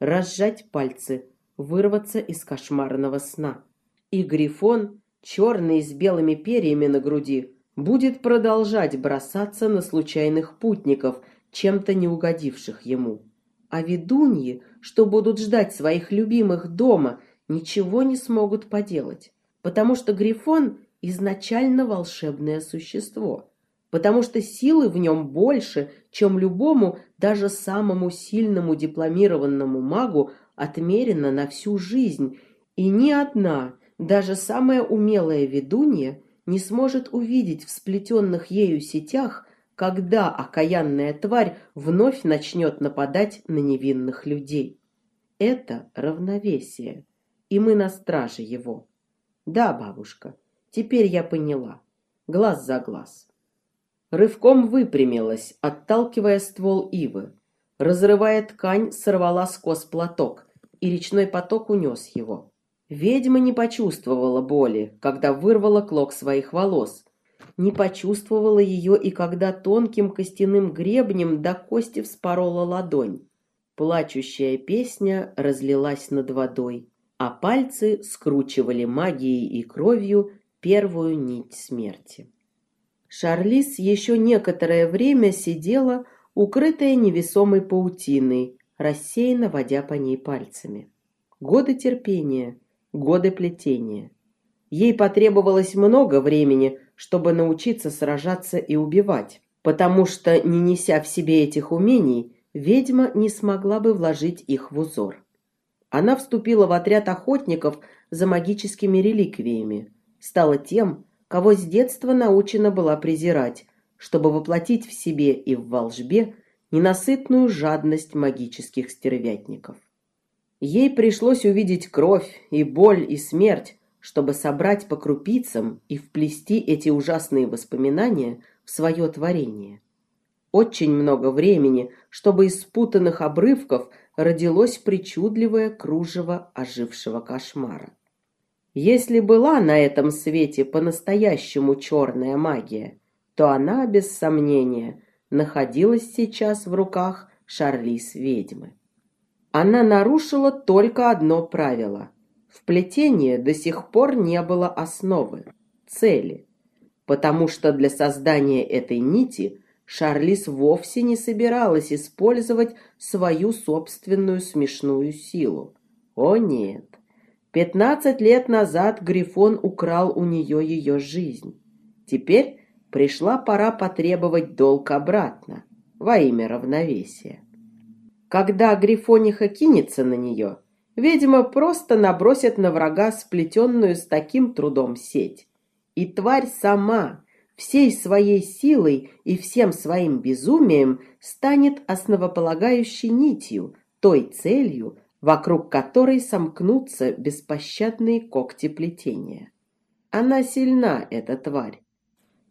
разжать пальцы, вырваться из кошмарного сна. И Грифон, черный с белыми перьями на груди, будет продолжать бросаться на случайных путников, чем-то не угодивших ему. А ведуньи, что будут ждать своих любимых дома, ничего не смогут поделать, потому что Грифон изначально волшебное существо, потому что силы в нем больше, чем любому, даже самому сильному дипломированному магу, отмерено на всю жизнь, и ни одна, даже самая умелая ведунья, не сможет увидеть в сплетенных ею сетях, когда окаянная тварь вновь начнет нападать на невинных людей. Это равновесие, и мы на страже его. Да, бабушка, теперь я поняла. Глаз за глаз. Рывком выпрямилась, отталкивая ствол ивы. Разрывая ткань, сорвала с платок, и речной поток унес его. Ведьма не почувствовала боли, когда вырвала клок своих волос. Не почувствовала ее и когда тонким костяным гребнем до кости вспорола ладонь. Плачущая песня разлилась над водой, а пальцы скручивали магией и кровью первую нить смерти. Шарлиз еще некоторое время сидела, укрытая невесомой паутиной, рассеянно водя по ней пальцами. Годы терпения, годы плетения. Ей потребовалось много времени, чтобы научиться сражаться и убивать, потому что, не неся в себе этих умений, ведьма не смогла бы вложить их в узор. Она вступила в отряд охотников за магическими реликвиями, стала тем, кого с детства научена была презирать, чтобы воплотить в себе и в волжбе ненасытную жадность магических стервятников. Ей пришлось увидеть кровь и боль и смерть, чтобы собрать по крупицам и вплести эти ужасные воспоминания в свое творение. Очень много времени, чтобы из спутанных обрывков родилось причудливое кружево ожившего кошмара. Если была на этом свете по-настоящему черная магия, то она, без сомнения, находилась сейчас в руках Шарлиз-ведьмы. Она нарушила только одно правило. В плетении до сих пор не было основы, цели, потому что для создания этой нити Шарлиз вовсе не собиралась использовать свою собственную смешную силу. О нет! Пятнадцать лет назад Грифон украл у нее ее жизнь. Теперь пришла пора потребовать долг обратно, во имя равновесия. Когда Грифониха кинется на нее, ведьма просто набросит на врага сплетенную с таким трудом сеть. И тварь сама, всей своей силой и всем своим безумием станет основополагающей нитью, той целью, вокруг которой сомкнутся беспощадные когти плетения. Она сильна, эта тварь.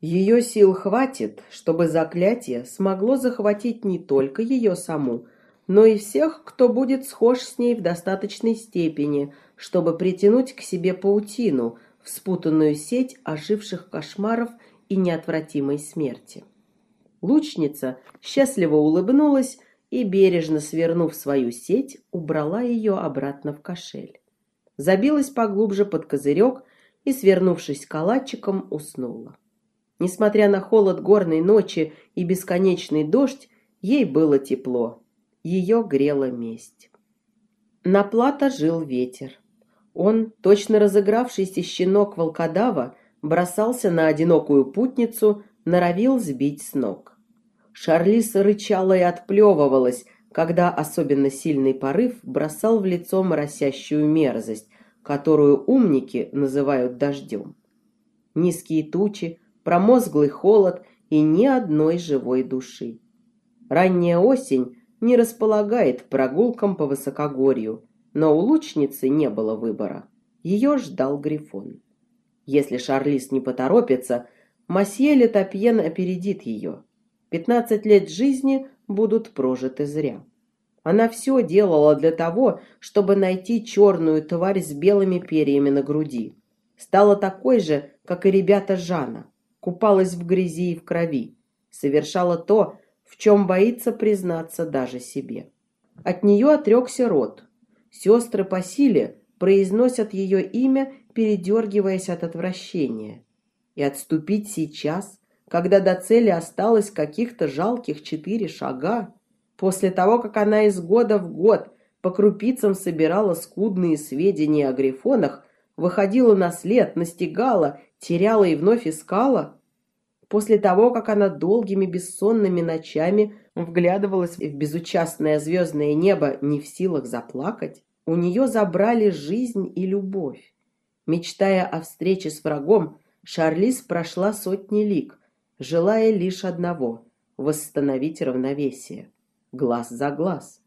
Ее сил хватит, чтобы заклятие смогло захватить не только ее саму, но и всех, кто будет схож с ней в достаточной степени, чтобы притянуть к себе паутину, в спутанную сеть оживших кошмаров и неотвратимой смерти. Лучница счастливо улыбнулась и, бережно свернув свою сеть, убрала ее обратно в кошель. Забилась поглубже под козырек и, свернувшись калачиком, уснула. Несмотря на холод горной ночи и бесконечный дождь, ей было тепло. Ее грела месть. На плато жил ветер. Он, точно разыгравшийся щенок волкодава, бросался на одинокую путницу, норовил сбить с ног. Шарлиса рычала и отплевывалась, когда особенно сильный порыв бросал в лицо моросящую мерзость, которую умники называют дождем. Низкие тучи, промозглый холод и ни одной живой души. Ранняя осень не располагает прогулкам по высокогорью, но у лучницы не было выбора. Ее ждал Грифон. Если Шарлиз не поторопится, Масье Летопьен опередит ее. Пятнадцать лет жизни будут прожиты зря. Она все делала для того, чтобы найти черную тварь с белыми перьями на груди. Стала такой же, как и ребята Жана. Купалась в грязи и в крови. Совершала то, в чем боится признаться даже себе. От нее отрекся род. Сестры по силе произносят ее имя, передергиваясь от отвращения. И отступить сейчас, когда до цели осталось каких-то жалких четыре шага, после того, как она из года в год по крупицам собирала скудные сведения о грифонах, выходила на след, настигала, теряла и вновь искала, после того, как она долгими бессонными ночами вглядывалась в безучастное звездное небо, не в силах заплакать, у нее забрали жизнь и любовь. Мечтая о встрече с врагом, Шарлиз прошла сотни лиг, желая лишь одного — восстановить равновесие. Глаз за глаз.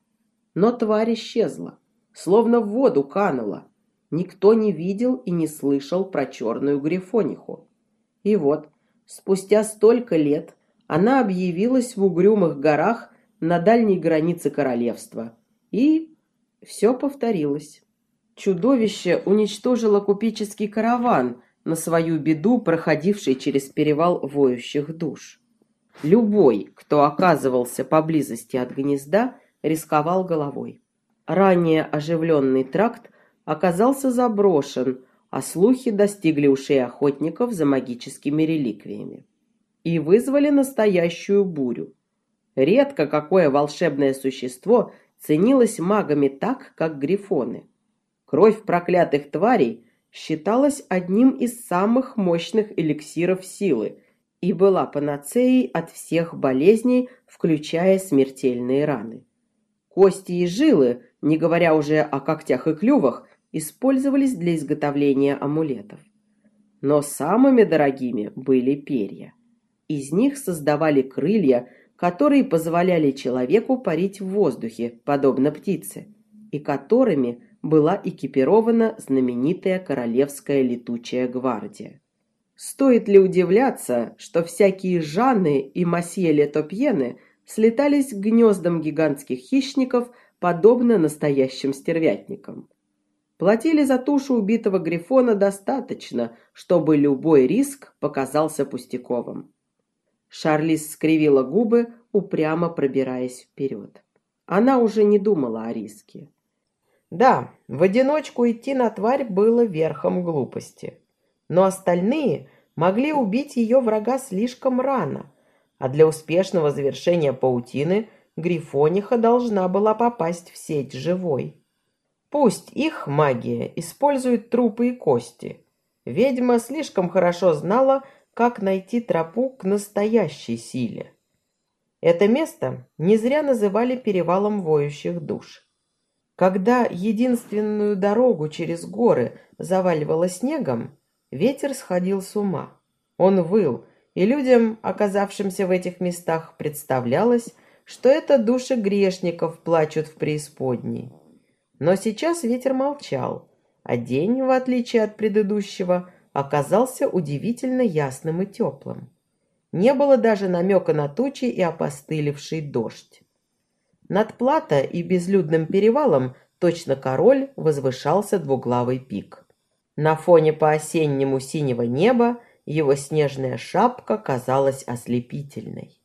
Но тварь исчезла, словно в воду канула. Никто не видел и не слышал про черную грифониху. И вот, спустя столько лет, она объявилась в угрюмых горах на дальней границе королевства. И все повторилось. Чудовище уничтожило купеческий караван, на свою беду проходивший через перевал воющих душ. Любой, кто оказывался поблизости от гнезда, рисковал головой. Ранее оживленный тракт оказался заброшен, а слухи достигли ушей охотников за магическими реликвиями и вызвали настоящую бурю. Редко какое волшебное существо ценилось магами так, как грифоны. Кровь проклятых тварей считалась одним из самых мощных эликсиров силы и была панацеей от всех болезней, включая смертельные раны. Кости и жилы, не говоря уже о когтях и клювах, использовались для изготовления амулетов. Но самыми дорогими были перья. Из них создавали крылья, которые позволяли человеку парить в воздухе, подобно птице, и которыми была экипирована знаменитая королевская летучая гвардия. Стоит ли удивляться, что всякие Жанны и Масье Летопьены слетались к гнездам гигантских хищников, подобно настоящим стервятникам? Платили за тушу убитого грифона достаточно, чтобы любой риск показался пустяковым. Шарлиз скривила губы, упрямо пробираясь вперед. Она уже не думала о риске. Да, в одиночку идти на тварь было верхом глупости. Но остальные могли убить ее врага слишком рано, а для успешного завершения паутины Грифониха должна была попасть в сеть живой. Пусть их магия использует трупы и кости. Ведьма слишком хорошо знала, как найти тропу к настоящей силе. Это место не зря называли перевалом воющих душ. Когда единственную дорогу через горы заваливало снегом, ветер сходил с ума. Он выл, и людям, оказавшимся в этих местах, представлялось, что это души грешников плачут в преисподней. Но сейчас ветер молчал, а день, в отличие от предыдущего, оказался удивительно ясным и теплым. Не было даже намека на тучи и опостылевший дождь. Над плато и безлюдным перевалом точно король возвышался двуглавый пик. На фоне по-осеннему синего неба его снежная шапка казалась ослепительной.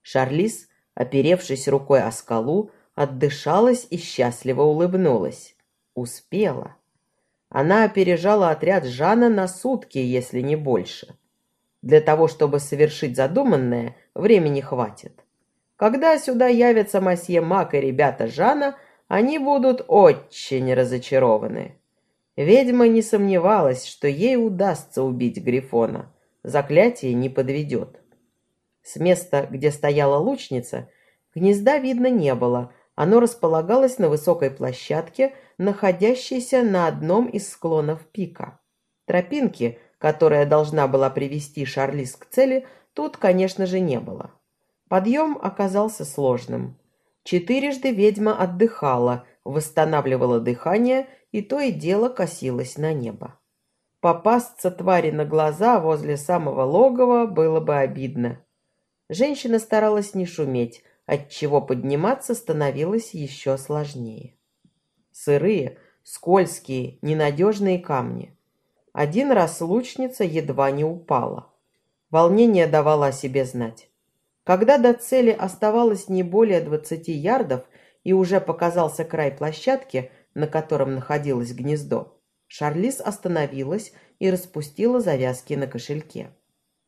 Шарлиз, оперевшись рукой о скалу, отдышалась и счастливо улыбнулась. Успела. Она опережала отряд Жана на сутки, если не больше. Для того, чтобы совершить задуманное, времени хватит. Когда сюда явятся масье Мак и ребята Жана, они будут очень разочарованы. Ведьма не сомневалась, что ей удастся убить Грифона. Заклятие не подведет. С места, где стояла лучница, гнезда видно не было. Оно располагалось на высокой площадке, находящейся на одном из склонов пика. Тропинки, которая должна была привести Шарлиз к цели, тут, конечно же, не было. Подъем оказался сложным. Четырежды ведьма отдыхала, восстанавливала дыхание и то и дело косилась на небо. Попасться твари на глаза возле самого логова было бы обидно. Женщина старалась не шуметь, отчего подниматься становилось еще сложнее. Сырые, скользкие, ненадежные камни. Один раз лучница едва не упала. Волнение давало о себе знать. Когда до цели оставалось не более двадцати ярдов, и уже показался край площадки, на котором находилось гнездо, Шарлиз остановилась и распустила завязки на кошельке.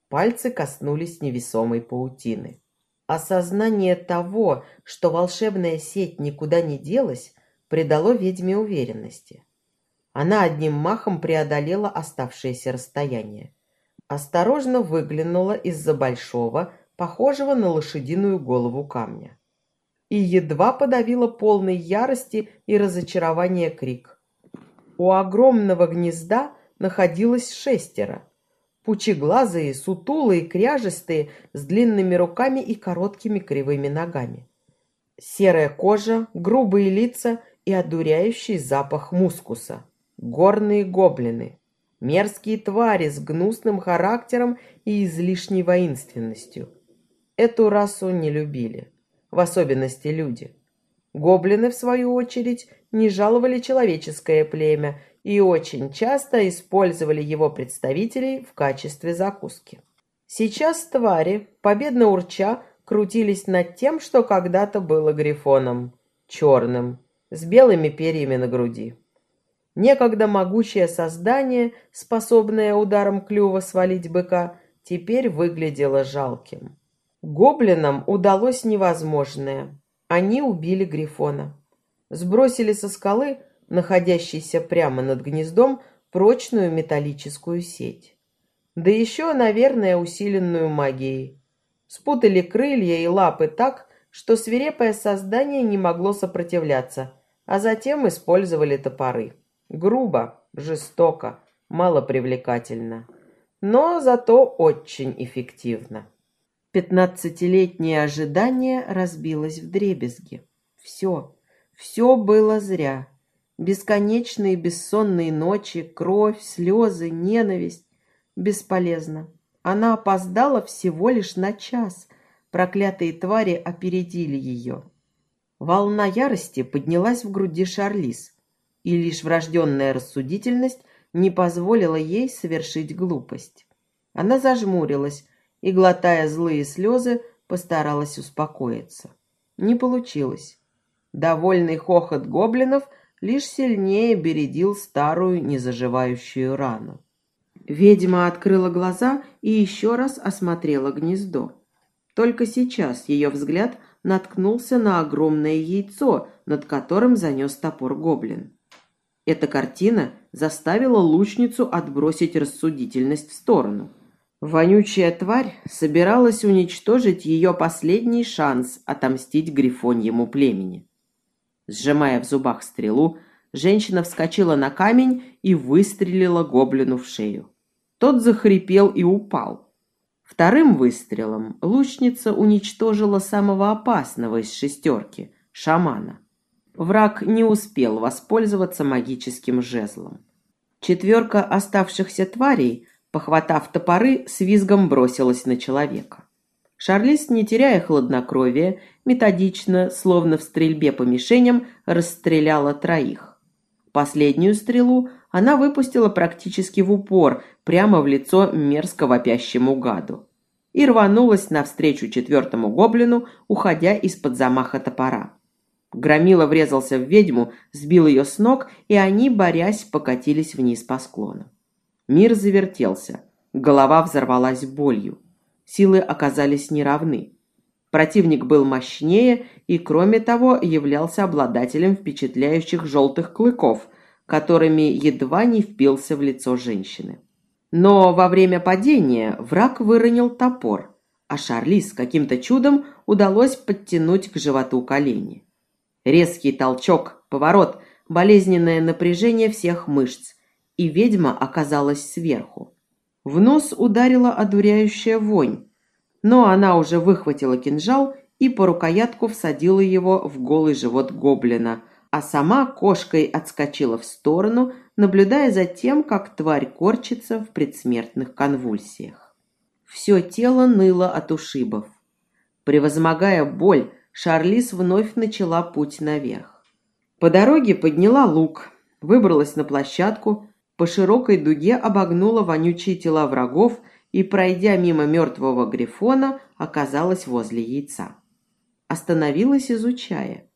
Пальцы коснулись невесомой паутины. Осознание того, что волшебная сеть никуда не делась, придало ведьме уверенности. Она одним махом преодолела оставшееся расстояние. Осторожно выглянула из-за большого, похожего на лошадиную голову камня. И едва подавила полной ярости и разочарования крик. У огромного гнезда находилось шестеро. Пучеглазые, сутулые, кряжестые, с длинными руками и короткими кривыми ногами. Серая кожа, грубые лица и одуряющий запах мускуса. Горные гоблины. Мерзкие твари с гнусным характером и излишней воинственностью. Эту расу не любили, в особенности люди. Гоблины, в свою очередь, не жаловали человеческое племя и очень часто использовали его представителей в качестве закуски. Сейчас твари, победно урча, крутились над тем, что когда-то было грифоном, черным, с белыми перьями на груди. Некогда могучее создание, способное ударом клюва свалить быка, теперь выглядело жалким. Гоблинам удалось невозможное. Они убили Грифона. Сбросили со скалы, находящейся прямо над гнездом, прочную металлическую сеть. Да еще, наверное, усиленную магией. Спутали крылья и лапы так, что свирепое создание не могло сопротивляться, а затем использовали топоры. Грубо, жестоко, малопривлекательно, но зато очень эффективно. Пятнадцатилетнее ожидание разбилось в дребезги. Все, все было зря. Бесконечные бессонные ночи, кровь, слезы, ненависть. Бесполезно. Она опоздала всего лишь на час. Проклятые твари опередили ее. Волна ярости поднялась в груди Шарлиз, и лишь врожденная рассудительность не позволила ей совершить глупость. Она зажмурилась, и, глотая злые слезы, постаралась успокоиться. Не получилось. Довольный хохот гоблинов лишь сильнее бередил старую незаживающую рану. Ведьма открыла глаза и еще раз осмотрела гнездо. Только сейчас ее взгляд наткнулся на огромное яйцо, над которым занес топор гоблин. Эта картина заставила лучницу отбросить рассудительность в сторону. Вонючая тварь собиралась уничтожить ее последний шанс отомстить грифоньему племени. Сжимая в зубах стрелу, женщина вскочила на камень и выстрелила гоблину в шею. Тот захрипел и упал. Вторым выстрелом лучница уничтожила самого опасного из шестерки – шамана. Враг не успел воспользоваться магическим жезлом. Четверка оставшихся тварей – похватав топоры, с визгом бросилась на человека. Шарлиз, не теряя хладнокровия, методично, словно в стрельбе по мишеням, расстреляла троих. Последнюю стрелу она выпустила практически в упор, прямо в лицо мерзко вопящему гаду. И рванулась навстречу четвертому гоблину, уходя из-под замаха топора. Громила врезался в ведьму, сбил ее с ног, и они, борясь, покатились вниз по склону. Мир завертелся. Голова взорвалась болью. Силы оказались неравны. Противник был мощнее и, кроме того, являлся обладателем впечатляющих желтых клыков, которыми едва не впился в лицо женщины. Но во время падения враг выронил топор, а Шарлиз каким-то чудом удалось подтянуть к животу колени. Резкий толчок, поворот, болезненное напряжение всех мышц, и ведьма оказалась сверху. В нос ударила одуряющая вонь, но она уже выхватила кинжал и по рукоятку всадила его в голый живот гоблина, а сама кошкой отскочила в сторону, наблюдая за тем, как тварь корчится в предсмертных конвульсиях. Все тело ныло от ушибов. Превозмогая боль, Шарлиз вновь начала путь наверх. По дороге подняла лук, выбралась на площадку, по широкой дуге обогнула вонючие тела врагов и, пройдя мимо мертвого грифона, оказалась возле яйца. Остановилась, изучая.